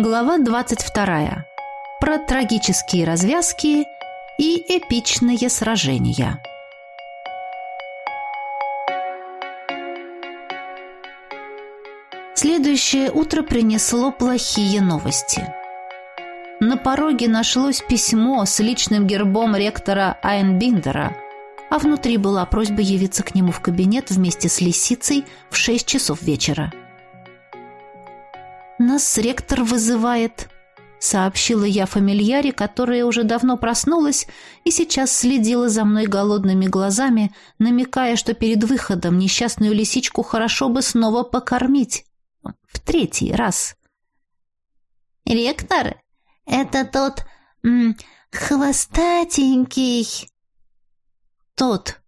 Глава 22. Про трагические развязки и эпичные сражения. Следующее утро принесло плохие новости. На пороге нашлось письмо с личным гербом ректора Айнбиндера, а внутри была просьба явиться к нему в кабинет вместе с лисицей в 6 часов вечера. «Нас ректор вызывает», — сообщила я фамильяре, которая уже давно проснулась и сейчас следила за мной голодными глазами, намекая, что перед выходом несчастную лисичку хорошо бы снова покормить. В третий раз. «Ректор, это тот... М, хвостатенький...» «Тот», —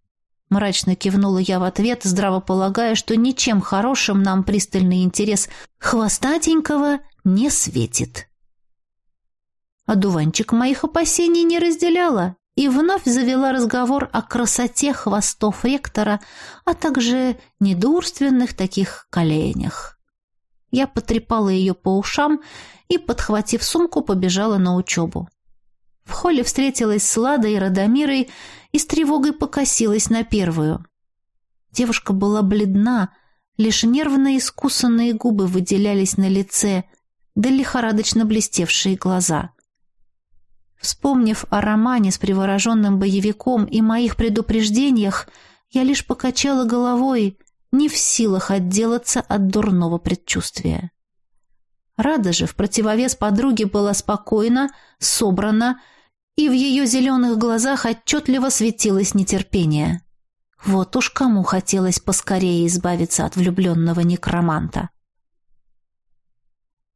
мрачно кивнула я в ответ, здраво полагая, что ничем хорошим нам пристальный интерес хвостатенького не светит. Одуванчик моих опасений не разделяла и вновь завела разговор о красоте хвостов ректора, а также недурственных таких коленях. Я потрепала ее по ушам и, подхватив сумку, побежала на учебу. В холле встретилась с Ладой и Радомирой и с тревогой покосилась на первую. Девушка была бледна, лишь нервно искусанные губы выделялись на лице, да лихорадочно блестевшие глаза. Вспомнив о романе с привороженным боевиком и моих предупреждениях, я лишь покачала головой, не в силах отделаться от дурного предчувствия. Рада же в противовес подруге была спокойна, собрана и в ее зеленых глазах отчетливо светилось нетерпение. Вот уж кому хотелось поскорее избавиться от влюбленного некроманта.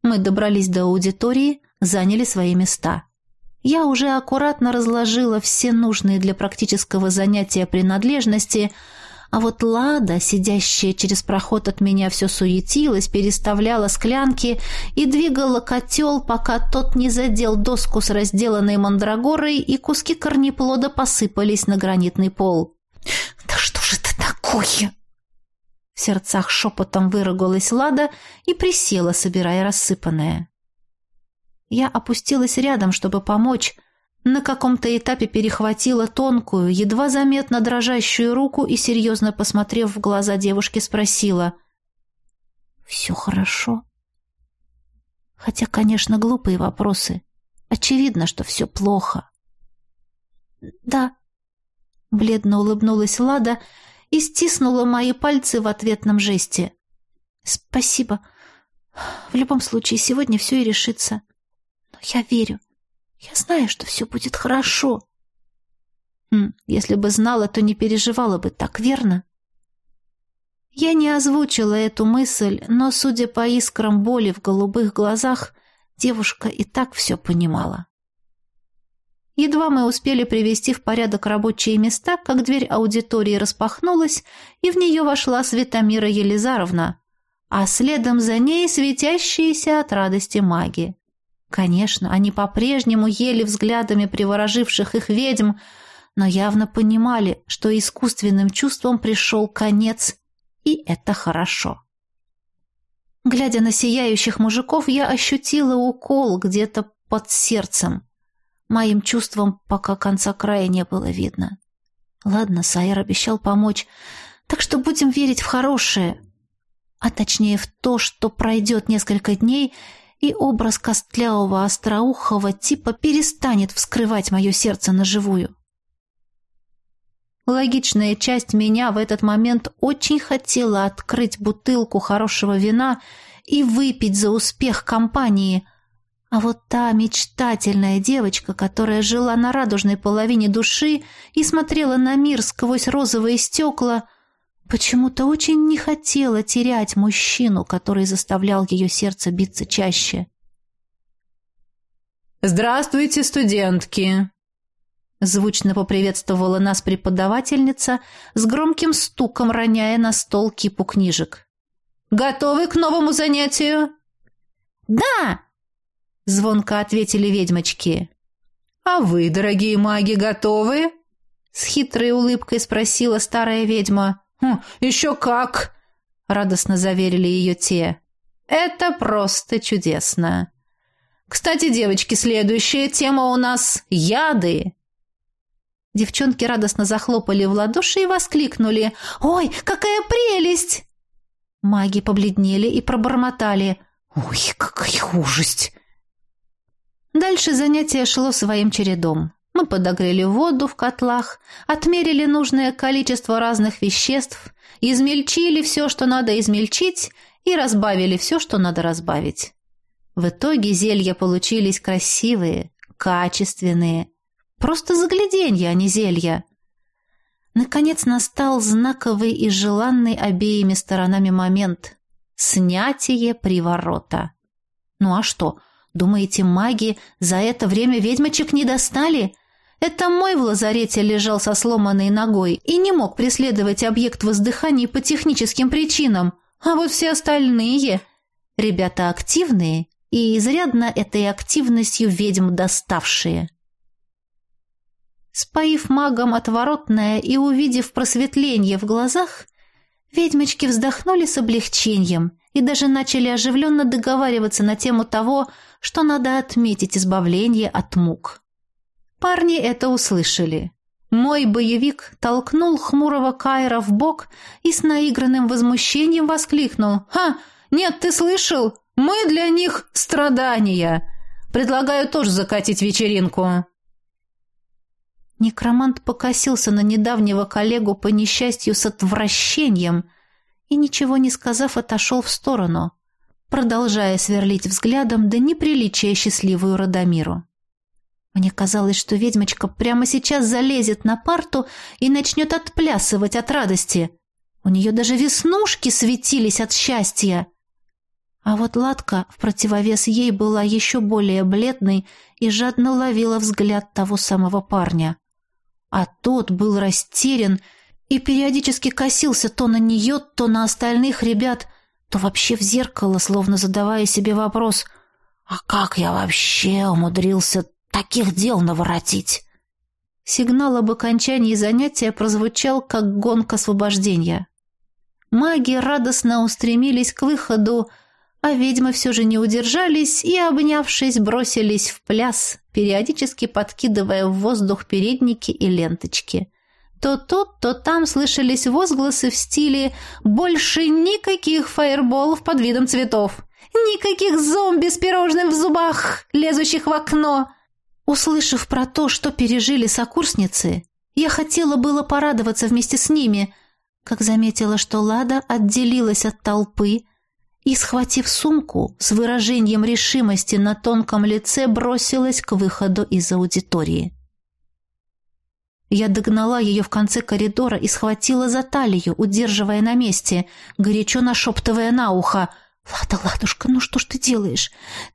Мы добрались до аудитории, заняли свои места. Я уже аккуратно разложила все нужные для практического занятия принадлежности, а вот Лада, сидящая через проход от меня, все суетилась, переставляла склянки и двигала котел, пока тот не задел доску с разделанной мандрагорой, и куски корнеплода посыпались на гранитный пол. «Да что же это такое?» В сердцах шепотом выругалась Лада и присела, собирая рассыпанное. Я опустилась рядом, чтобы помочь, на каком-то этапе перехватила тонкую, едва заметно дрожащую руку и, серьезно посмотрев в глаза девушки, спросила. «Все хорошо?» Хотя, конечно, глупые вопросы. Очевидно, что все плохо. «Да», — бледно улыбнулась Лада и стиснула мои пальцы в ответном жесте. «Спасибо. В любом случае, сегодня все и решится. Но я верю. Я знаю, что все будет хорошо. Хм, если бы знала, то не переживала бы так, верно? Я не озвучила эту мысль, но, судя по искрам боли в голубых глазах, девушка и так все понимала. Едва мы успели привести в порядок рабочие места, как дверь аудитории распахнулась, и в нее вошла Светомира Елизаровна, а следом за ней светящиеся от радости маги. Конечно, они по-прежнему ели взглядами привороживших их ведьм, но явно понимали, что искусственным чувствам пришел конец, и это хорошо. Глядя на сияющих мужиков, я ощутила укол где-то под сердцем. Моим чувствам пока конца края не было видно. Ладно, Сайер обещал помочь, так что будем верить в хорошее, а точнее в то, что пройдет несколько дней — и образ костлявого остроухого типа перестанет вскрывать мое сердце наживую. Логичная часть меня в этот момент очень хотела открыть бутылку хорошего вина и выпить за успех компании, а вот та мечтательная девочка, которая жила на радужной половине души и смотрела на мир сквозь розовые стекла, Почему-то очень не хотела терять мужчину, который заставлял ее сердце биться чаще. «Здравствуйте, студентки!» Звучно поприветствовала нас преподавательница, с громким стуком роняя на стол кипу книжек. «Готовы к новому занятию?» «Да!» — звонко ответили ведьмочки. «А вы, дорогие маги, готовы?» С хитрой улыбкой спросила старая ведьма. «Хм, «Еще как!» — радостно заверили ее те. «Это просто чудесно!» Кстати, девочки, следующая тема у нас — яды. Девчонки радостно захлопали в ладоши и воскликнули. «Ой, какая прелесть!» Маги побледнели и пробормотали. «Ой, какая ужасть!» Дальше занятие шло своим чередом. Мы подогрели воду в котлах, отмерили нужное количество разных веществ, измельчили все, что надо измельчить, и разбавили все, что надо разбавить. В итоге зелья получились красивые, качественные. Просто загляденье, а не зелья. Наконец настал знаковый и желанный обеими сторонами момент — снятие приворота. Ну а что, думаете, маги за это время ведьмочек не достали? Это мой в лазарете лежал со сломанной ногой и не мог преследовать объект воздыхания по техническим причинам, а вот все остальные... Ребята активные и изрядно этой активностью ведьм доставшие. Споив магом отворотное и увидев просветление в глазах, ведьмочки вздохнули с облегчением и даже начали оживленно договариваться на тему того, что надо отметить избавление от мук. Парни это услышали. Мой боевик толкнул хмурого Кайра в бок и с наигранным возмущением воскликнул. «Ха! Нет, ты слышал? Мы для них страдания! Предлагаю тоже закатить вечеринку!» Некромант покосился на недавнего коллегу по несчастью с отвращением и, ничего не сказав, отошел в сторону, продолжая сверлить взглядом до неприличия счастливую Радомиру. Мне казалось, что ведьмочка прямо сейчас залезет на парту и начнет отплясывать от радости. У нее даже веснушки светились от счастья. А вот Ладка в противовес ей была еще более бледной и жадно ловила взгляд того самого парня а тот был растерян и периодически косился то на нее, то на остальных ребят, то вообще в зеркало, словно задавая себе вопрос «А как я вообще умудрился таких дел наворотить?» Сигнал об окончании занятия прозвучал, как гонка освобождения. Маги радостно устремились к выходу, а ведьмы все же не удержались и, обнявшись, бросились в пляс, периодически подкидывая в воздух передники и ленточки. То тут, то там слышались возгласы в стиле «Больше никаких фаерболов под видом цветов! Никаких зомби с пирожным в зубах, лезущих в окно!» Услышав про то, что пережили сокурсницы, я хотела было порадоваться вместе с ними, как заметила, что Лада отделилась от толпы, и, схватив сумку, с выражением решимости на тонком лице бросилась к выходу из аудитории. Я догнала ее в конце коридора и схватила за талию, удерживая на месте, горячо нашептывая на ухо. «Лада, ладушка, ну что ж ты делаешь?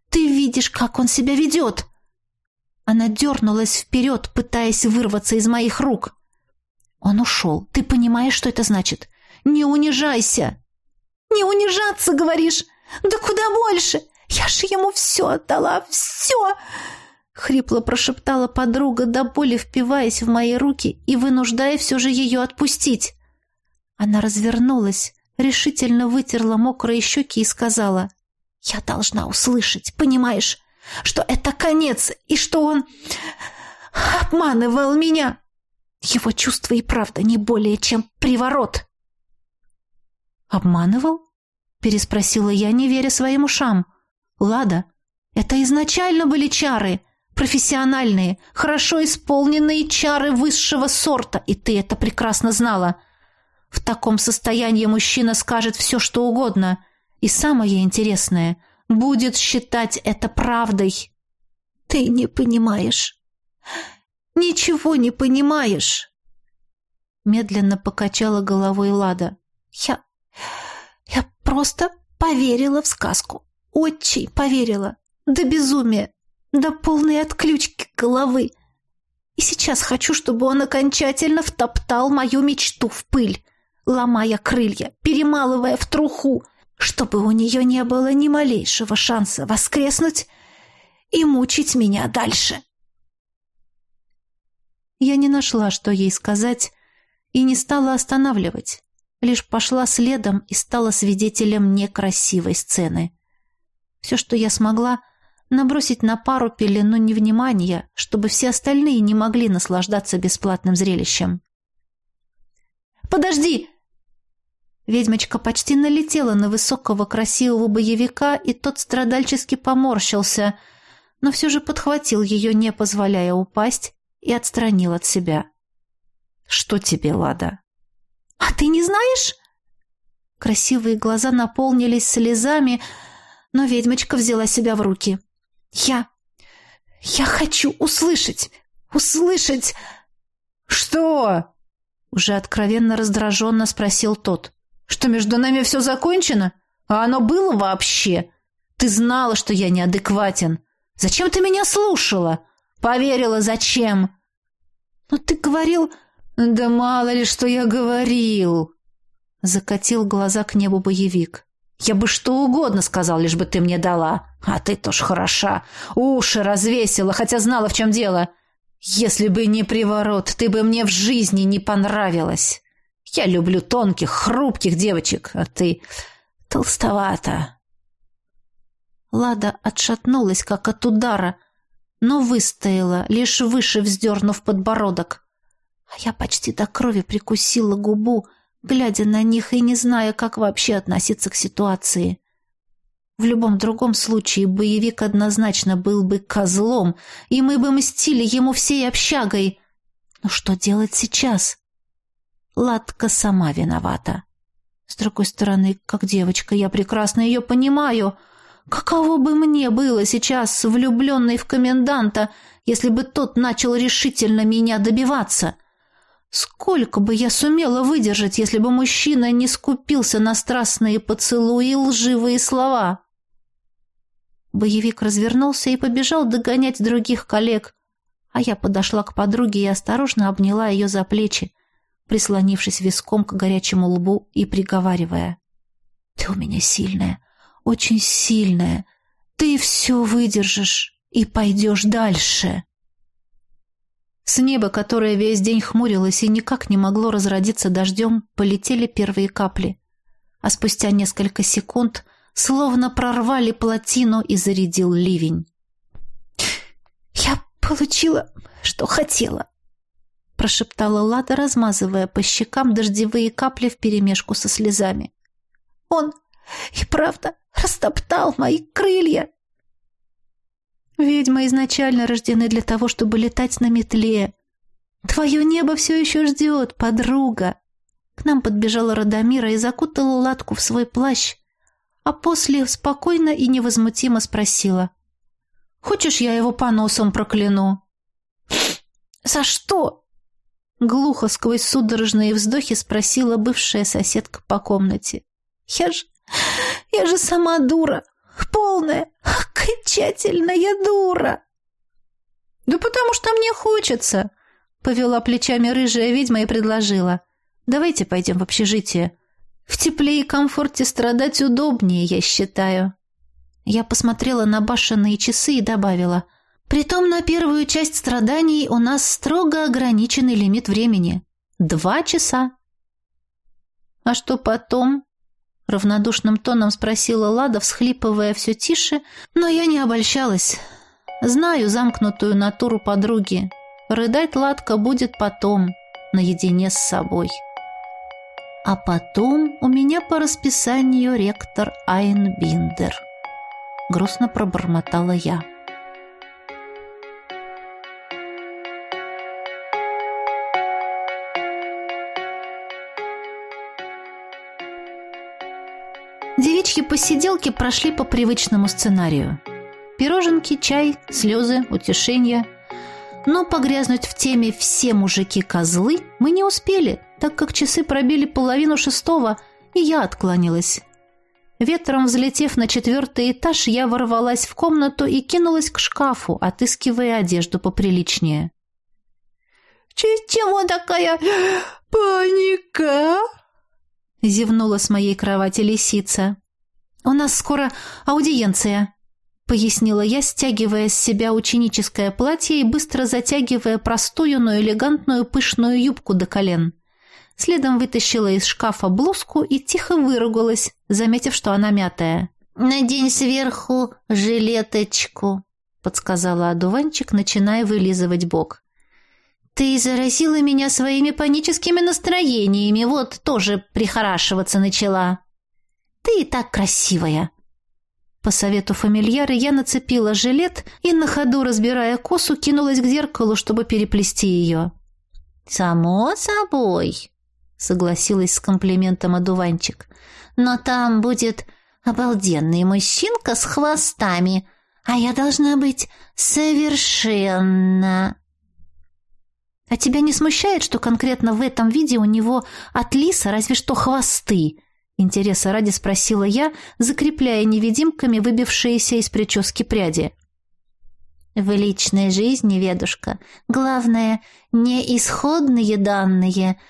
Ты видишь, как он себя ведет!» Она дернулась вперед, пытаясь вырваться из моих рук. «Он ушел. Ты понимаешь, что это значит? Не унижайся!» «Не унижаться, говоришь? Да куда больше! Я же ему все отдала, все!» Хрипло прошептала подруга, до боли впиваясь в мои руки и вынуждая все же ее отпустить. Она развернулась, решительно вытерла мокрые щеки и сказала, «Я должна услышать, понимаешь, что это конец, и что он обманывал меня. Его чувства и правда не более чем приворот». «Обманывал?» — переспросила я, не веря своим ушам. «Лада, это изначально были чары, профессиональные, хорошо исполненные чары высшего сорта, и ты это прекрасно знала. В таком состоянии мужчина скажет все, что угодно, и самое интересное — будет считать это правдой». «Ты не понимаешь. Ничего не понимаешь». Медленно покачала головой Лада. «Я я просто поверила в сказку. Очень поверила. До безумия. До полной отключки головы. И сейчас хочу, чтобы он окончательно втоптал мою мечту в пыль, ломая крылья, перемалывая в труху, чтобы у нее не было ни малейшего шанса воскреснуть и мучить меня дальше. Я не нашла, что ей сказать, и не стала останавливать лишь пошла следом и стала свидетелем некрасивой сцены. Все, что я смогла, набросить на пару пелену невнимания, чтобы все остальные не могли наслаждаться бесплатным зрелищем. «Подожди!» Ведьмочка почти налетела на высокого красивого боевика, и тот страдальчески поморщился, но все же подхватил ее, не позволяя упасть, и отстранил от себя. «Что тебе, Лада?» «А ты не знаешь?» Красивые глаза наполнились слезами, но ведьмочка взяла себя в руки. «Я... я хочу услышать! Услышать!» «Что?» Уже откровенно раздраженно спросил тот. «Что, между нами все закончено? А оно было вообще? Ты знала, что я неадекватен. Зачем ты меня слушала? Поверила, зачем?» «Но ты говорил...» «Да мало ли, что я говорил!» Закатил глаза к небу боевик. «Я бы что угодно сказал, лишь бы ты мне дала. А ты тоже хороша. Уши развесила, хотя знала, в чем дело. Если бы не приворот, ты бы мне в жизни не понравилась. Я люблю тонких, хрупких девочек, а ты толстовата». Лада отшатнулась, как от удара, но выстояла, лишь выше вздернув подбородок. А я почти до крови прикусила губу, глядя на них и не зная, как вообще относиться к ситуации. В любом другом случае боевик однозначно был бы козлом, и мы бы мстили ему всей общагой. Но что делать сейчас? Ладка сама виновата. С другой стороны, как девочка, я прекрасно ее понимаю. Каково бы мне было сейчас, влюбленной в коменданта, если бы тот начал решительно меня добиваться? Сколько бы я сумела выдержать, если бы мужчина не скупился на страстные поцелуи и лживые слова? Боевик развернулся и побежал догонять других коллег, а я подошла к подруге и осторожно обняла ее за плечи, прислонившись виском к горячему лбу и приговаривая. «Ты у меня сильная, очень сильная. Ты все выдержишь и пойдешь дальше». С неба, которое весь день хмурилось и никак не могло разродиться дождем, полетели первые капли. А спустя несколько секунд словно прорвали плотину и зарядил ливень. «Я получила, что хотела», — прошептала Лада, размазывая по щекам дождевые капли вперемешку со слезами. «Он и правда растоптал мои крылья». «Ведьмы изначально рождены для того, чтобы летать на метле. Твое небо все еще ждет, подруга». К нам подбежала Радомира и закутала Ладку в свой плащ, а после спокойно и невозмутимо спросила. «Хочешь, я его по носам прокляну?» «За что?» Глухо сквозь судорожные вздохи спросила бывшая соседка по комнате. «Я же... я же сама дура, полная, окончательная дура!» «Да потому что мне хочется!» Повела плечами рыжая ведьма и предложила. «Давайте пойдем в общежитие. В тепле и комфорте страдать удобнее, я считаю. Я посмотрела на башенные часы и добавила. Притом на первую часть страданий у нас строго ограниченный лимит времени. Два часа. А что потом? Равнодушным тоном спросила Лада, всхлипывая все тише, но я не обольщалась. Знаю замкнутую натуру подруги. Рыдать Ладка будет потом, наедине с собой. А потом у меня по расписанию ректор Айнбиндер. Грустно пробормотала я. Девичьи посиделки прошли по привычному сценарию. Пироженки, чай, слезы, утешения. Но погрязнуть в теме «все мужики козлы» мы не успели – так как часы пробили половину шестого, и я отклонилась. Ветром взлетев на четвертый этаж, я ворвалась в комнату и кинулась к шкафу, отыскивая одежду поприличнее. «Чего такая паника?» — зевнула с моей кровати лисица. «У нас скоро аудиенция», — пояснила я, стягивая с себя ученическое платье и быстро затягивая простую, но элегантную пышную юбку до колен. Следом вытащила из шкафа блузку и тихо выругалась, заметив, что она мятая. «Надень сверху жилеточку», — подсказала одуванчик, начиная вылизывать бок. «Ты заразила меня своими паническими настроениями, вот тоже прихорашиваться начала. Ты и так красивая». По совету фамильяра я нацепила жилет и на ходу, разбирая косу, кинулась к зеркалу, чтобы переплести ее. «Само собой», — согласилась с комплиментом одуванчик. «Но там будет обалденный мужчинка с хвостами, а я должна быть совершенно...» «А тебя не смущает, что конкретно в этом виде у него от лиса разве что хвосты?» Интереса ради спросила я, закрепляя невидимками выбившиеся из прически пряди. В личной жизни, ведушка, главное не исходные данные,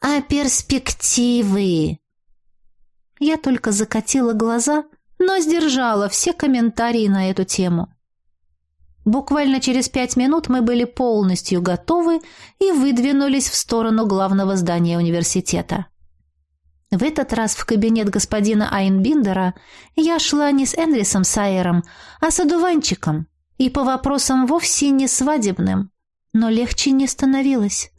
а перспективы. Я только закатила глаза, но сдержала все комментарии на эту тему. Буквально через пять минут мы были полностью готовы и выдвинулись в сторону главного здания университета. В этот раз в кабинет господина Айнбиндера я шла не с Энрисом Сайером, а с одуванчиком, и по вопросам вовсе не свадебным, но легче не становилось.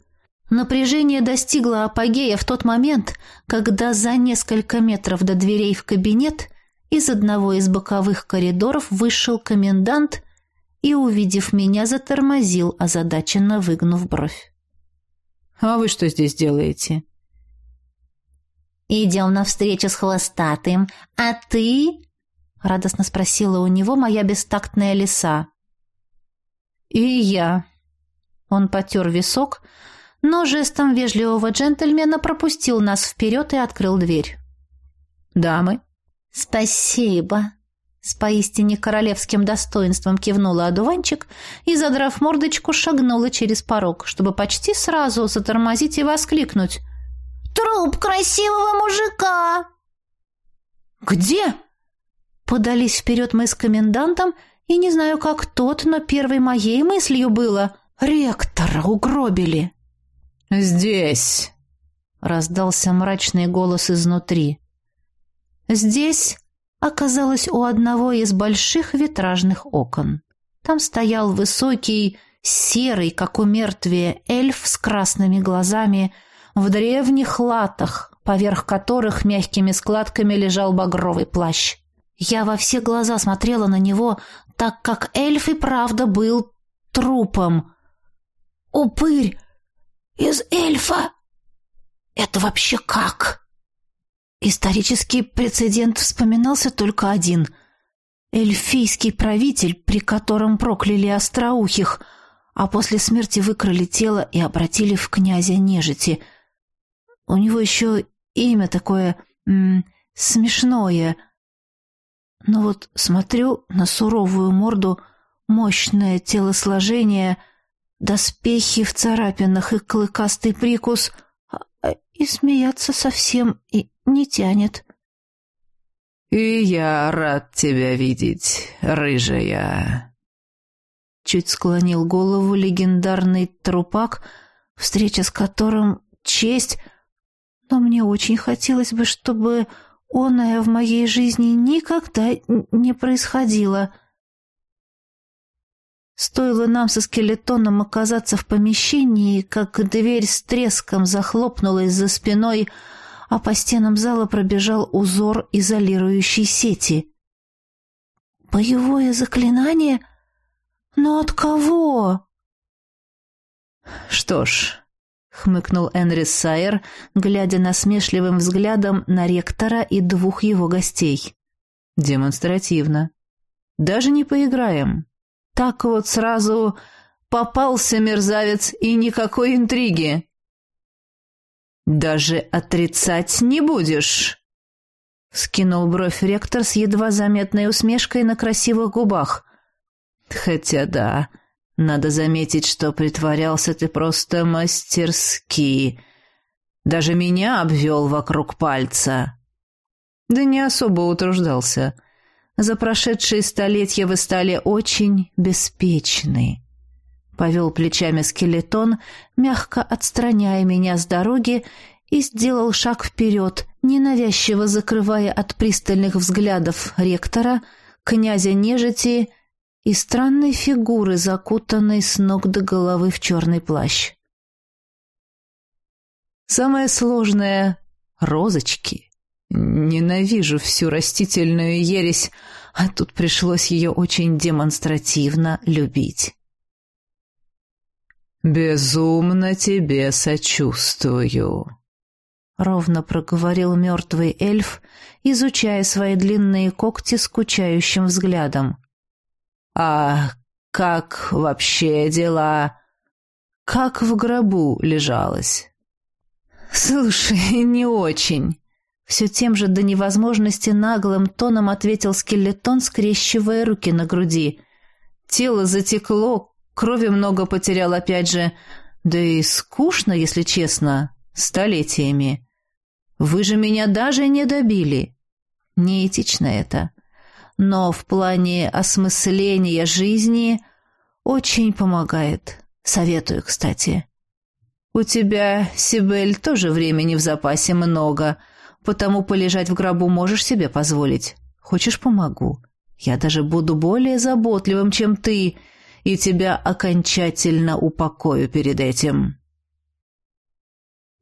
Напряжение достигло апогея в тот момент, когда за несколько метров до дверей в кабинет из одного из боковых коридоров вышел комендант и, увидев меня, затормозил, озадаченно выгнув бровь. «А вы что здесь делаете?» «Идем навстречу с хвостатым, а ты...» — радостно спросила у него моя бестактная лиса. «И я». Он потер висок, но жестом вежливого джентльмена пропустил нас вперед и открыл дверь. «Дамы». «Спасибо», — с поистине королевским достоинством кивнула одуванчик и, задрав мордочку, шагнула через порог, чтобы почти сразу затормозить и воскликнуть. Труп красивого мужика!» «Где?» Подались вперед мы с комендантом, и не знаю, как тот, но первой моей мыслью было «Ректора угробили!» «Здесь!» — раздался мрачный голос изнутри. «Здесь» оказалось у одного из больших витражных окон. Там стоял высокий, серый, как у мертвия, эльф с красными глазами — в древних латах, поверх которых мягкими складками лежал багровый плащ. Я во все глаза смотрела на него, так как эльф и правда был трупом. «Упырь! Из эльфа! Это вообще как?» Исторический прецедент вспоминался только один. Эльфийский правитель, при котором прокляли остроухих, а после смерти выкрали тело и обратили в князя нежити — у него еще имя такое м, смешное. Но вот смотрю на суровую морду, мощное телосложение, доспехи в царапинах и клыкастый прикус, а, и смеяться совсем и не тянет. «И я рад тебя видеть, рыжая!» Чуть склонил голову легендарный трупак, встреча с которым честь но мне очень хотелось бы, чтобы оное в моей жизни никогда не происходило. Стоило нам со скелетоном оказаться в помещении, как дверь с треском захлопнулась за спиной, а по стенам зала пробежал узор изолирующей сети. «Боевое заклинание? Но от кого?» «Что ж, хмыкнул Энрис Сайер, глядя насмешливым взглядом на ректора и двух его гостей. Демонстративно. Даже не поиграем. Так вот сразу попался мерзавец и никакой интриги. Даже отрицать не будешь. Скинул бровь ректор с едва заметной усмешкой на красивых губах. Хотя да, надо заметить, что притворялся ты просто мастерски. Даже меня обвел вокруг пальца. Да не особо утруждался. За прошедшие столетия вы стали очень беспечны. Повел плечами скелетон, мягко отстраняя меня с дороги и сделал шаг вперед, ненавязчиво закрывая от пристальных взглядов ректора, князя нежити и странной фигуры, закутанной с ног до головы в черный плащ. Самое сложное — розочки. Ненавижу всю растительную ересь, а тут пришлось ее очень демонстративно любить. «Безумно тебе сочувствую», — ровно проговорил мертвый эльф, изучая свои длинные когти скучающим взглядом. «А как вообще дела? Как в гробу лежалась?» «Слушай, не очень», — все тем же до невозможности наглым тоном ответил скелетон, скрещивая руки на груди. Тело затекло, крови много потерял опять же, да и скучно, если честно, столетиями. Вы же меня даже не добили. Неэтично это. Но в плане осмысления жизни очень помогает. Советую, кстати. У тебя, Сибель, тоже времени в запасе много, потому полежать в гробу можешь себе позволить. Хочешь, помогу? Я даже буду более заботливым, чем ты, и тебя окончательно упокою перед этим.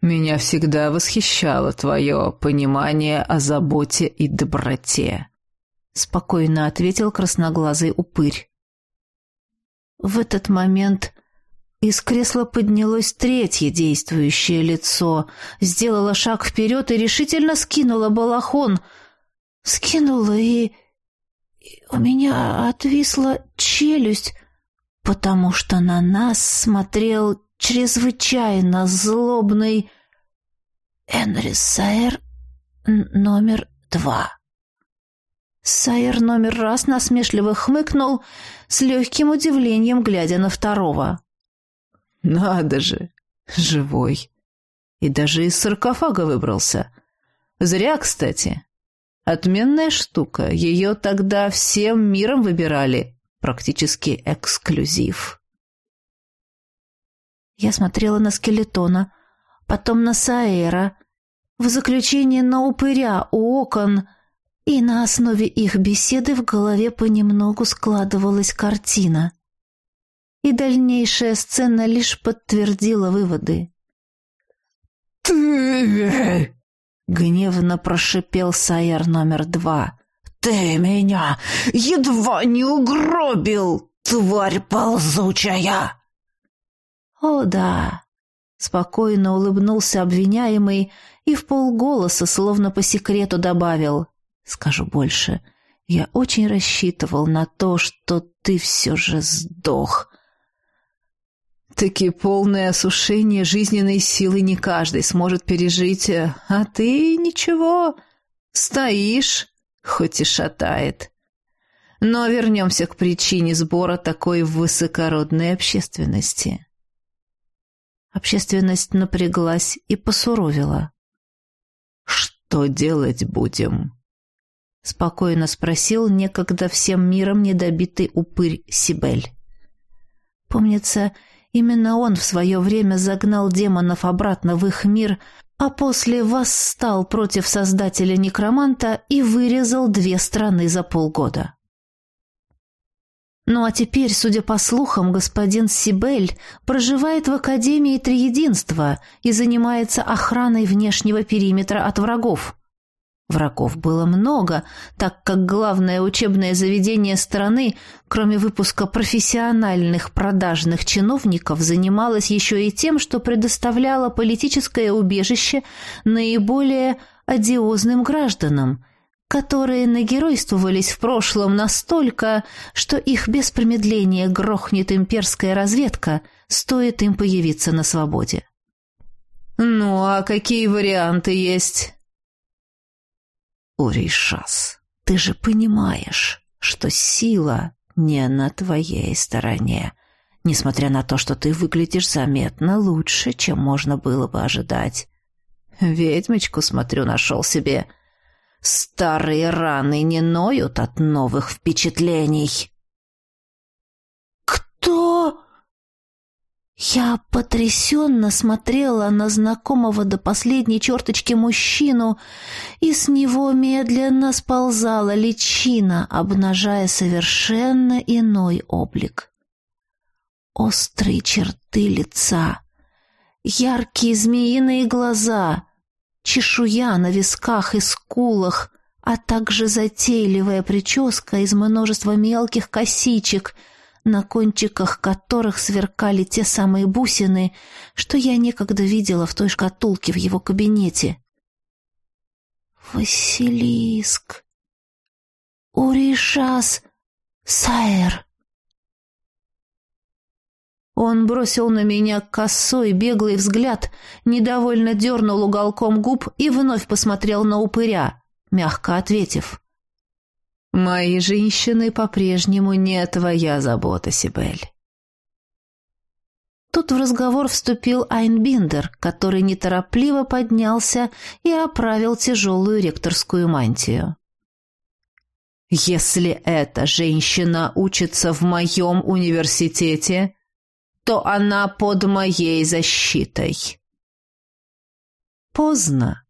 Меня всегда восхищало твое понимание о заботе и доброте, спокойно ответил красноглазый упырь. В этот момент из кресла поднялось третье действующее лицо, сделала шаг вперед и решительно скинула балахон. Скинула и... и у меня отвисла челюсть, потому что на нас смотрел чрезвычайно злобный Энри Сайер номер два. Сайер номер раз насмешливо хмыкнул, с легким удивлением глядя на второго. Надо же, живой. И даже из саркофага выбрался. Зря, кстати. Отменная штука. Ее тогда всем миром выбирали. Практически эксклюзив. Я смотрела на скелетона, потом на Саэра, в заключение на упыря у окон, и на основе их беседы в голове понемногу складывалась картина и дальнейшая сцена лишь подтвердила выводы. «Ты...» — гневно прошипел Сайер номер два. «Ты меня едва не угробил, тварь ползучая!» «О да!» — спокойно улыбнулся обвиняемый и в полголоса, словно по секрету добавил. «Скажу больше, я очень рассчитывал на то, что ты все же сдох. Таки полное осушение жизненной силы не каждый сможет пережить, а ты ничего, стоишь, хоть и шатает. Но вернемся к причине сбора такой высокородной общественности. Общественность напряглась и посуровила. «Что делать будем?» — спокойно спросил некогда всем миром недобитый упырь Сибель. Помнится, Именно он в свое время загнал демонов обратно в их мир, а после восстал против создателя некроманта и вырезал две страны за полгода. Ну а теперь, судя по слухам, господин Сибель проживает в Академии Триединства и занимается охраной внешнего периметра от врагов. Врагов было много, так как главное учебное заведение страны, кроме выпуска профессиональных продажных чиновников, занималось еще и тем, что предоставляло политическое убежище наиболее одиозным гражданам, которые нагеройствовались в прошлом настолько, что их без промедления грохнет имперская разведка, стоит им появиться на свободе. «Ну, а какие варианты есть?» Уришас, ты же понимаешь, что сила не на твоей стороне, несмотря на то, что ты выглядишь заметно лучше, чем можно было бы ожидать. Ведьмочку, смотрю, нашел себе. Старые раны не ноют от новых впечатлений. «Кто?» Я потрясенно смотрела на знакомого до последней черточки мужчину, и с него медленно сползала личина, обнажая совершенно иной облик. Острые черты лица, яркие змеиные глаза, чешуя на висках и скулах, а также затейливая прическа из множества мелких косичек — на кончиках которых сверкали те самые бусины, что я некогда видела в той шкатулке в его кабинете. «Василиск! Уришас! Сайер!» Он бросил на меня косой, беглый взгляд, недовольно дернул уголком губ и вновь посмотрел на упыря, мягко ответив. Мои женщины по-прежнему не твоя забота, Сибель. Тут в разговор вступил Айнбиндер, который неторопливо поднялся и оправил тяжелую ректорскую мантию. «Если эта женщина учится в моем университете, то она под моей защитой». «Поздно»,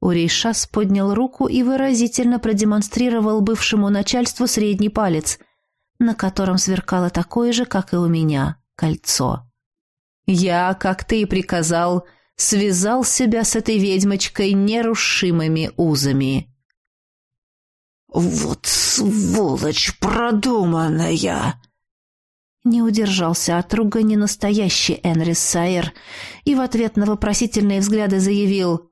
Урейшас поднял руку и выразительно продемонстрировал бывшему начальству средний палец, на котором сверкало такое же, как и у меня, кольцо. «Я, как ты и приказал, связал себя с этой ведьмочкой нерушимыми узами». «Вот сволочь продуманная!» Не удержался от ругани настоящий Энрис Сайер и в ответ на вопросительные взгляды заявил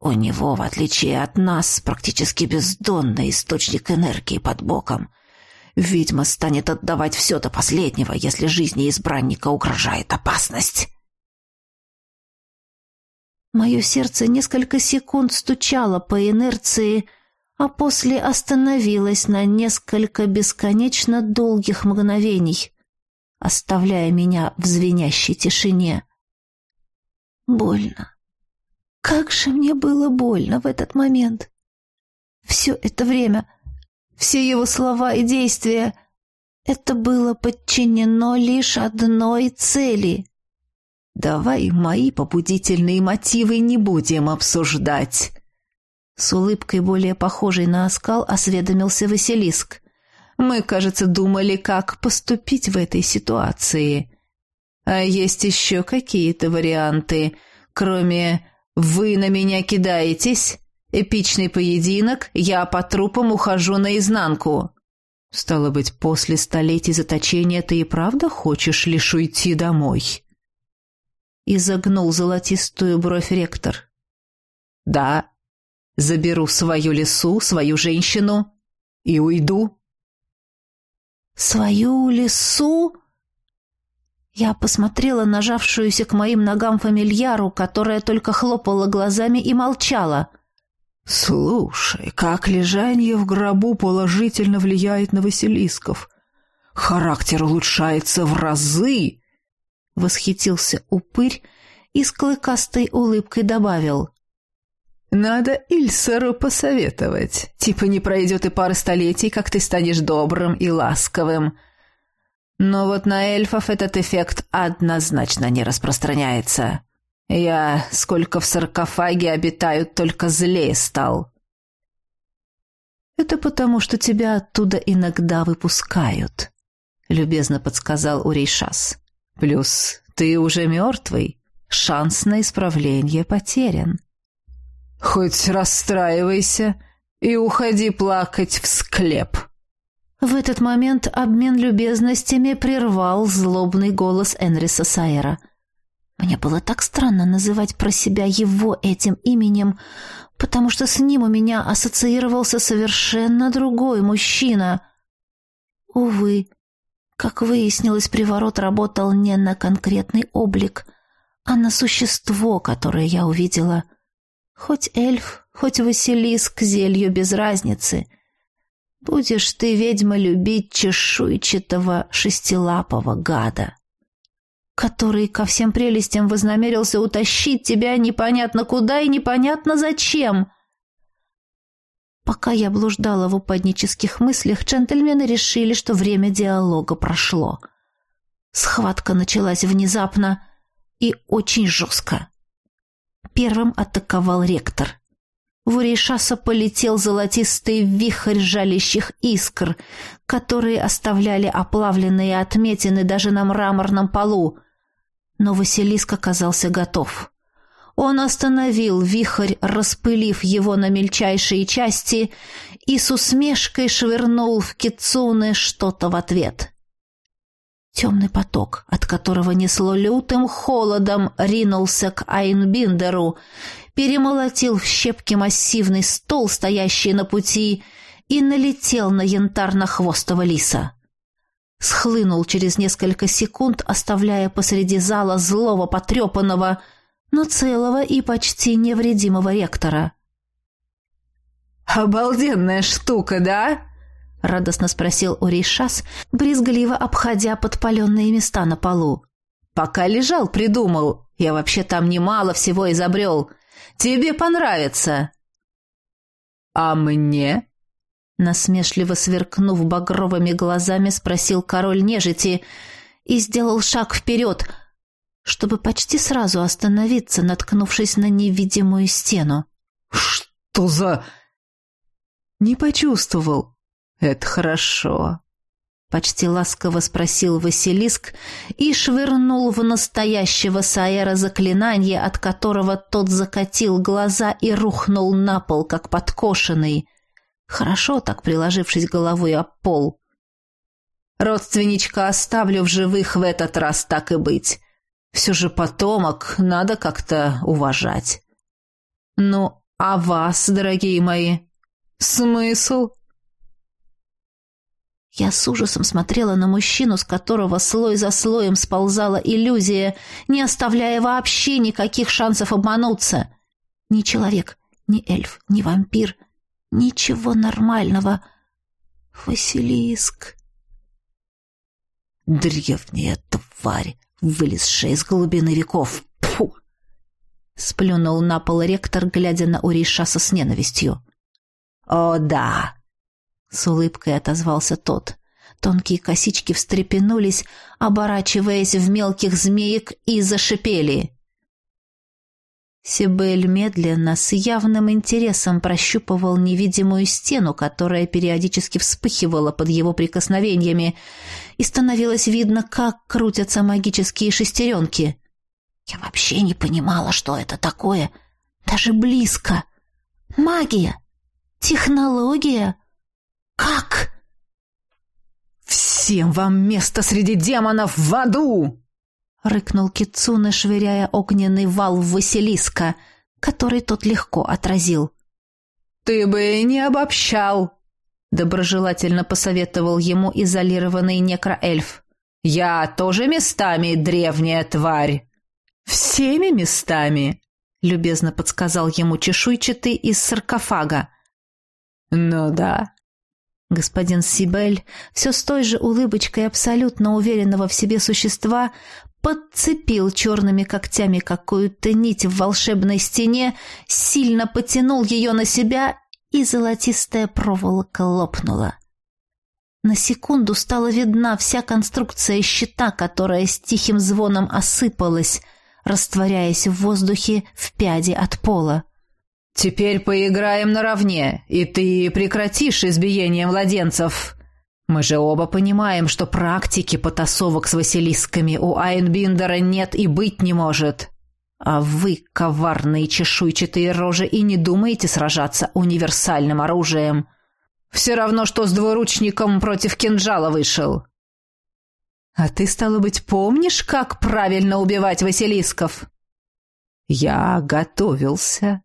у него, в отличие от нас, практически бездонный источник энергии под боком. Ведьма станет отдавать все до последнего, если жизни избранника угрожает опасность. Мое сердце несколько секунд стучало по инерции, а после остановилось на несколько бесконечно долгих мгновений, оставляя меня в звенящей тишине. Больно. Как же мне было больно в этот момент. Все это время, все его слова и действия, это было подчинено лишь одной цели. «Давай мои побудительные мотивы не будем обсуждать». С улыбкой, более похожей на оскал, осведомился Василиск. «Мы, кажется, думали, как поступить в этой ситуации. А есть еще какие-то варианты, кроме «Вы на меня кидаетесь? Эпичный поединок, я по трупам ухожу наизнанку». «Стало быть, после столетий заточения ты и правда хочешь лишь уйти домой?» Изогнул золотистую бровь ректор. «Да, заберу свою лесу, свою женщину и уйду». «Свою лесу?» Я посмотрела на жавшуюся к моим ногам фамильяру, которая только хлопала глазами и молчала. «Слушай, как лежание в гробу положительно влияет на Василисков. Характер улучшается в разы!» Восхитился упырь и с клыкастой улыбкой добавил. «Надо Ильсеру посоветовать. Типа не пройдет и пары столетий, как ты станешь добрым и ласковым». Но вот на эльфов этот эффект однозначно не распространяется. Я, сколько в саркофаге обитают, только злее стал. Это потому, что тебя оттуда иногда выпускают, любезно подсказал Урейшас. Плюс ты уже мертвый, шанс на исправление потерян. Хоть расстраивайся и уходи плакать в склеп. В этот момент обмен любезностями прервал злобный голос Энриса Сайера. Мне было так странно называть про себя его этим именем, потому что с ним у меня ассоциировался совершенно другой мужчина. Увы, как выяснилось, приворот работал не на конкретный облик, а на существо, которое я увидела. Хоть эльф, хоть Василиск, зелью без разницы. Будешь ты, ведьма, любить чешуйчатого шестилапого гада, который ко всем прелестям вознамерился утащить тебя непонятно куда и непонятно зачем. Пока я блуждала в упаднических мыслях, джентльмены решили, что время диалога прошло. Схватка началась внезапно и очень жестко. Первым атаковал ректор. В Урейшаса полетел золотистый вихрь жалящих искр, которые оставляли оплавленные отметины даже на мраморном полу. Но Василиск оказался готов. Он остановил вихрь, распылив его на мельчайшие части, и с усмешкой швырнул в Кицуны что-то в ответ. Темный поток, от которого несло лютым холодом, ринулся к Айнбиндеру, перемолотил в щепки массивный стол, стоящий на пути, и налетел на янтарно-хвостого лиса. Схлынул через несколько секунд, оставляя посреди зала злого потрепанного, но целого и почти невредимого ректора. «Обалденная штука, да?» — радостно спросил Уришас, брезгливо обходя подпаленные места на полу. «Пока лежал, придумал. Я вообще там немало всего изобрел. Тебе понравится». «А мне?» Насмешливо сверкнув багровыми глазами, спросил король нежити и сделал шаг вперед, чтобы почти сразу остановиться, наткнувшись на невидимую стену. «Что за...» «Не почувствовал. Это хорошо». Почти ласково спросил Василиск и швырнул в настоящего Саэра заклинание, от которого тот закатил глаза и рухнул на пол, как подкошенный хорошо так приложившись головой об пол. «Родственничка оставлю в живых в этот раз так и быть. Все же потомок надо как-то уважать. Ну, а вас, дорогие мои, смысл?» Я с ужасом смотрела на мужчину, с которого слой за слоем сползала иллюзия, не оставляя вообще никаких шансов обмануться. Ни человек, ни эльф, ни вампир, Ничего нормального. Василиск. Древняя тварь, вылезшая из глубины веков. Фу! Сплюнул на пол ректор, глядя на Уришаса с ненавистью. «О, да!» — с улыбкой отозвался тот. Тонкие косички встрепенулись, оборачиваясь в мелких змеек, и зашипели. Сибель медленно, с явным интересом прощупывал невидимую стену, которая периодически вспыхивала под его прикосновениями, и становилось видно, как крутятся магические шестеренки. Я вообще не понимала, что это такое. Даже близко. Магия. Технология. Как? «Всем вам место среди демонов в аду!» рыкнул Кицуна, швыряя огненный вал в Василиска, который тот легко отразил. «Ты бы не обобщал!» — доброжелательно посоветовал ему изолированный некроэльф. «Я тоже местами древняя тварь!» «Всеми местами!» — любезно подсказал ему чешуйчатый из саркофага. «Ну да», Господин Сибель, все с той же улыбочкой абсолютно уверенного в себе существа, подцепил черными когтями какую-то нить в волшебной стене, сильно потянул ее на себя, и золотистая проволока лопнула. На секунду стала видна вся конструкция щита, которая с тихим звоном осыпалась, растворяясь в воздухе в пяди от пола. «Теперь поиграем наравне, и ты прекратишь избиение младенцев», мы же оба понимаем, что практики потасовок с Василисками у Айнбиндера нет и быть не может. А вы, коварные чешуйчатые рожи, и не думаете сражаться универсальным оружием. Все равно, что с двуручником против кинжала вышел. А ты, стало быть, помнишь, как правильно убивать Василисков? Я готовился.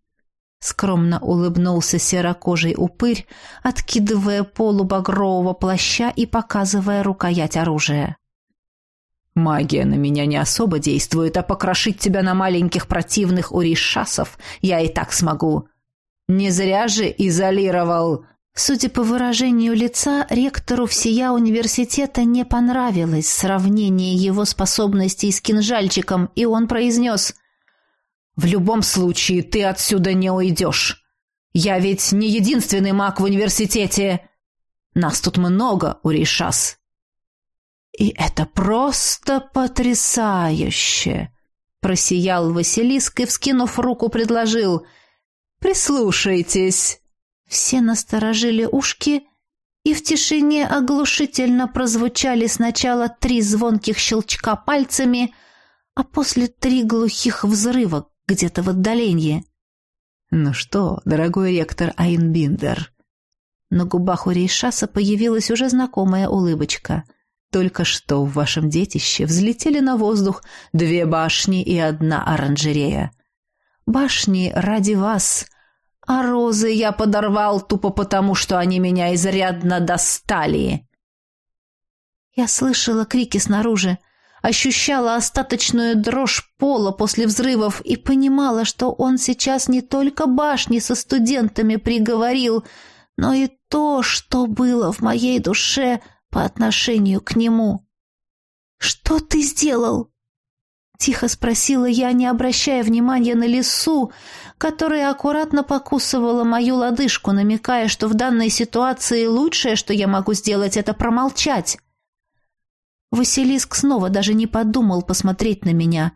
Скромно улыбнулся серокожий упырь, откидывая полу багрового плаща и показывая рукоять оружия. «Магия на меня не особо действует, а покрошить тебя на маленьких противных уришасов я и так смогу. Не зря же изолировал...» Судя по выражению лица, ректору всея университета не понравилось сравнение его способностей с кинжальчиком, и он произнес в любом случае ты отсюда не уйдешь. Я ведь не единственный маг в университете. Нас тут много, Уришас. И это просто потрясающе!» Просиял Василиск и, вскинув руку, предложил «Прислушайтесь!» Все насторожили ушки, и в тишине оглушительно прозвучали сначала три звонких щелчка пальцами, а после три глухих взрыва где-то в отдалении. «Ну что, дорогой ректор Айнбиндер?» На губах у Рейшаса появилась уже знакомая улыбочка. «Только что в вашем детище взлетели на воздух две башни и одна оранжерея. Башни ради вас, а розы я подорвал тупо потому, что они меня изрядно достали». Я слышала крики снаружи ощущала остаточную дрожь пола после взрывов и понимала, что он сейчас не только башни со студентами приговорил, но и то, что было в моей душе по отношению к нему. «Что ты сделал?» Тихо спросила я, не обращая внимания на лису, которая аккуратно покусывала мою лодыжку, намекая, что в данной ситуации лучшее, что я могу сделать, это промолчать. Василиск снова даже не подумал посмотреть на меня.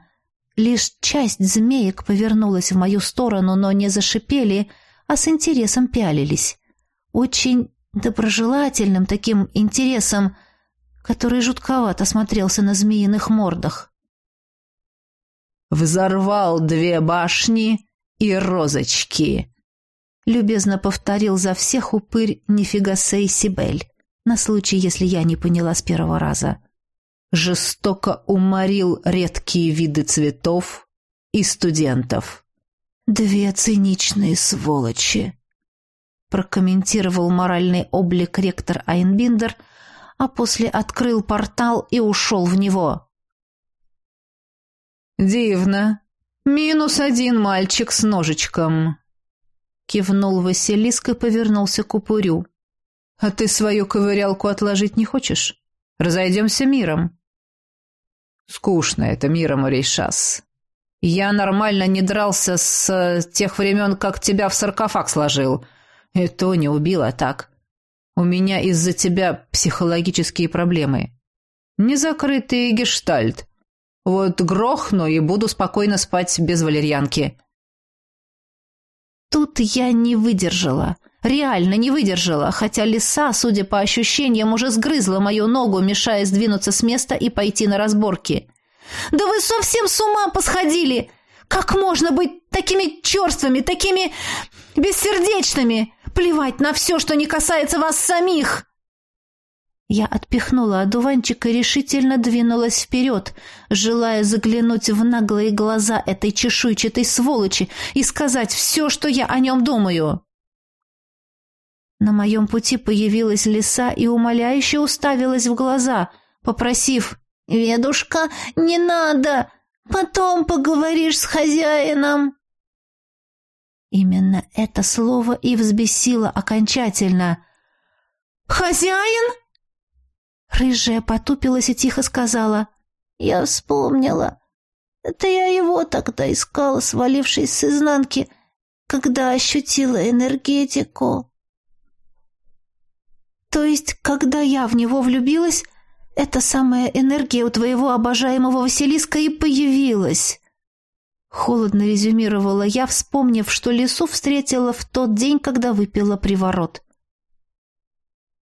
Лишь часть змеек повернулась в мою сторону, но не зашипели, а с интересом пялились. Очень доброжелательным таким интересом, который жутковато смотрелся на змеиных мордах. «Взорвал две башни и розочки», — любезно повторил за всех упырь Нифигасей Сибель, на случай, если я не поняла с первого раза жестоко уморил редкие виды цветов и студентов. «Две циничные сволочи», — прокомментировал моральный облик ректор Айнбиндер, а после открыл портал и ушел в него. «Дивно. Минус один мальчик с ножичком», — кивнул Василиск и повернулся к упырю. «А ты свою ковырялку отложить не хочешь? Разойдемся миром». Скучно это миром, Рейшас. Я нормально не дрался с тех времен, как тебя в саркофаг сложил. И то не убил, а так. У меня из-за тебя психологические проблемы. Незакрытый гештальт. Вот грохну и буду спокойно спать без валерьянки. Тут я не выдержала. Реально не выдержала, хотя лиса, судя по ощущениям, уже сгрызла мою ногу, мешая сдвинуться с места и пойти на разборки. «Да вы совсем с ума посходили! Как можно быть такими черствыми, такими бессердечными? Плевать на все, что не касается вас самих!» Я отпихнула одуванчик и решительно двинулась вперед, желая заглянуть в наглые глаза этой чешуйчатой сволочи и сказать все, что я о нем думаю. На моем пути появилась лиса и умоляюще уставилась в глаза, попросив «Ведушка, не надо! Потом поговоришь с хозяином!» Именно это слово и взбесило окончательно. «Хозяин?» Рыжая потупилась и тихо сказала. «Я вспомнила. Это я его тогда искала, свалившись с изнанки, когда ощутила энергетику. То есть, когда я в него влюбилась, эта самая энергия у твоего обожаемого Василиска и появилась. Холодно резюмировала я, вспомнив, что лесу встретила в тот день, когда выпила приворот.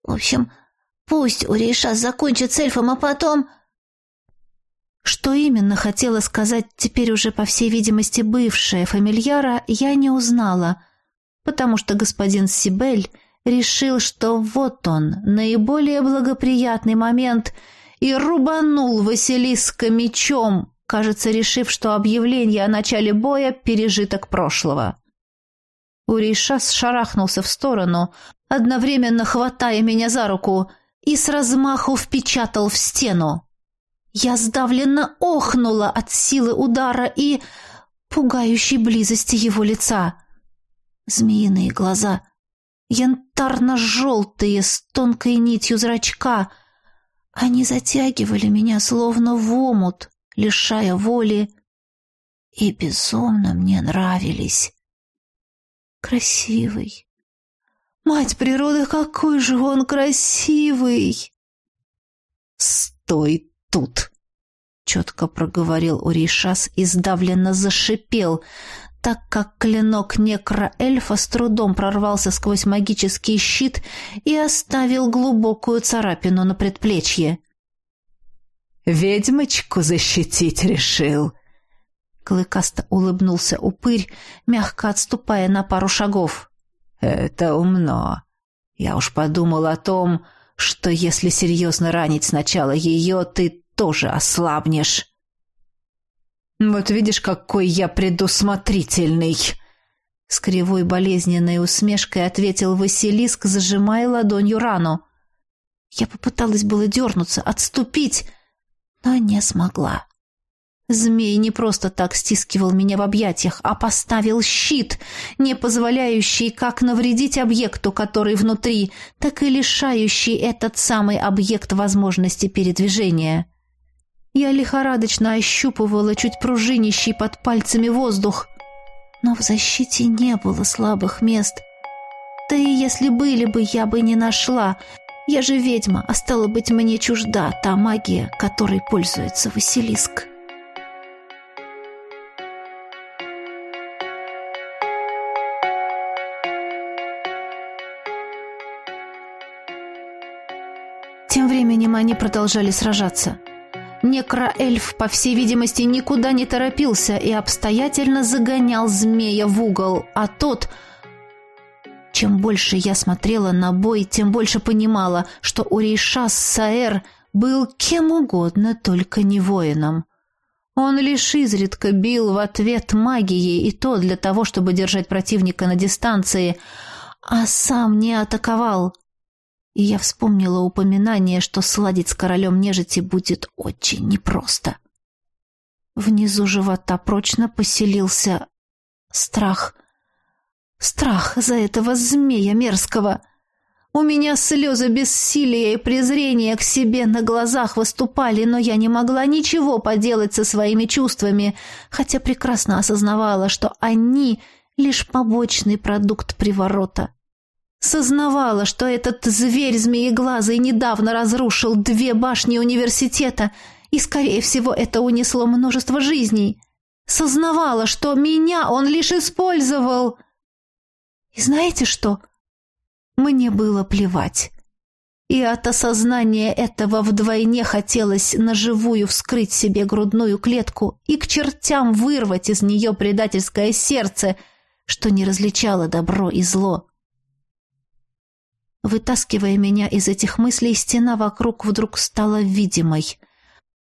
В общем, пусть Урейша закончит с эльфом, а потом... Что именно хотела сказать теперь уже, по всей видимости, бывшая фамильяра, я не узнала, потому что господин Сибель решил, что вот он, наиболее благоприятный момент, и рубанул Василиска мечом, кажется, решив, что объявление о начале боя – пережиток прошлого. Урейшас шарахнулся в сторону, одновременно хватая меня за руку, и с размаху впечатал в стену. Я сдавленно охнула от силы удара и пугающей близости его лица. Змеиные глаза, янтарно-желтые, с тонкой нитью зрачка. Они затягивали меня словно в омут, лишая воли, и безумно мне нравились. Красивый. Мать природы, какой же он красивый! стой тут!» Четко проговорил Уришас и сдавленно зашипел, так как клинок некроэльфа с трудом прорвался сквозь магический щит и оставил глубокую царапину на предплечье. «Ведьмочку защитить решил!» Клыкасто улыбнулся упырь, мягко отступая на пару шагов. «Это умно. Я уж подумал о том, что если серьезно ранить сначала ее, ты тоже ослабнешь». «Вот видишь, какой я предусмотрительный!» С кривой болезненной усмешкой ответил Василиск, зажимая ладонью рану. Я попыталась было дернуться, отступить, но не смогла. Змей не просто так стискивал меня в объятиях, а поставил щит, не позволяющий как навредить объекту, который внутри, так и лишающий этот самый объект возможности передвижения. Я лихорадочно ощупывала чуть пружинищий под пальцами воздух, но в защите не было слабых мест. Да и если были бы, я бы не нашла. Я же ведьма, а стало быть, мне чужда та магия, которой пользуется Василиск. Тем временем они продолжали сражаться. Некроэльф, по всей видимости, никуда не торопился и обстоятельно загонял змея в угол, а тот... Чем больше я смотрела на бой, тем больше понимала, что Урейшас Саэр был кем угодно, только не воином. Он лишь изредка бил в ответ магией, и то для того, чтобы держать противника на дистанции, а сам не атаковал и я вспомнила упоминание, что сладить с королем нежити будет очень непросто. Внизу живота прочно поселился страх. Страх за этого змея мерзкого. У меня слезы бессилия и презрения к себе на глазах выступали, но я не могла ничего поделать со своими чувствами, хотя прекрасно осознавала, что они — лишь побочный продукт приворота. Сознавала, что этот зверь змееглазый недавно разрушил две башни университета, и, скорее всего, это унесло множество жизней. Сознавала, что меня он лишь использовал. И знаете что? Мне было плевать. И от осознания этого вдвойне хотелось наживую вскрыть себе грудную клетку и к чертям вырвать из нее предательское сердце, что не различало добро и зло. Вытаскивая меня из этих мыслей, стена вокруг вдруг стала видимой.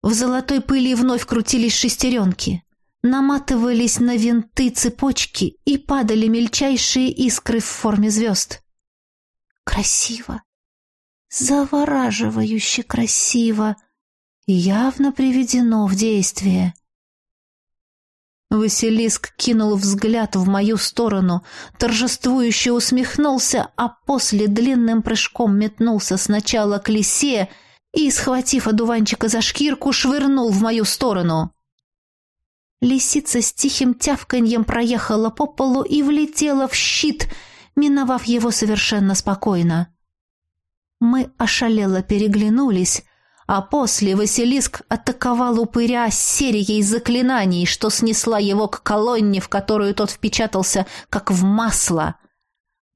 В золотой пыли вновь крутились шестеренки. Наматывались на винты цепочки и падали мельчайшие искры в форме звезд. Красиво. Завораживающе красиво. Явно приведено в действие. — Василиск кинул взгляд в мою сторону, торжествующе усмехнулся, а после длинным прыжком метнулся сначала к лисе и, схватив одуванчика за шкирку, швырнул в мою сторону. Лисица с тихим тявканьем проехала по полу и влетела в щит, миновав его совершенно спокойно. Мы ошалело переглянулись, а после Василиск атаковал упыря серией заклинаний, что снесла его к колонне, в которую тот впечатался, как в масло.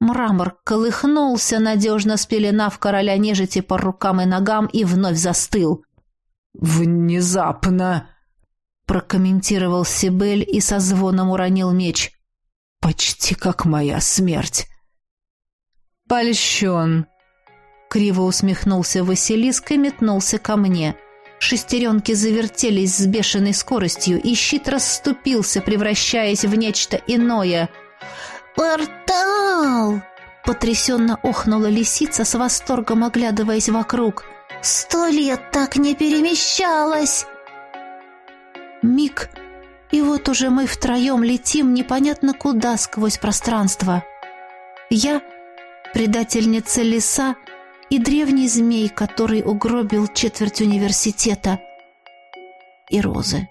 Мрамор колыхнулся, надежно спеленав короля нежити по рукам и ногам, и вновь застыл. «Внезапно!» — прокомментировал Сибель и со звоном уронил меч. «Почти как моя смерть!» «Польщен!» Криво усмехнулся Василиск и метнулся ко мне. Шестеренки завертелись с бешеной скоростью, и щит расступился, превращаясь в нечто иное. «Портал!» — потрясенно охнула лисица, с восторгом оглядываясь вокруг. «Сто лет так не перемещалась!» Миг, и вот уже мы втроем летим непонятно куда сквозь пространство. Я, предательница леса, и древний змей, который угробил четверть университета, и розы.